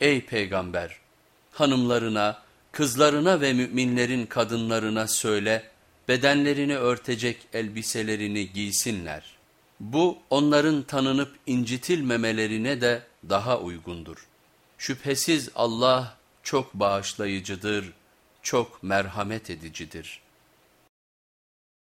Ey peygamber! Hanımlarına, kızlarına ve müminlerin kadınlarına söyle, bedenlerini örtecek elbiselerini giysinler. Bu onların tanınıp incitilmemelerine de daha uygundur. Şüphesiz Allah çok bağışlayıcıdır, çok merhamet edicidir.''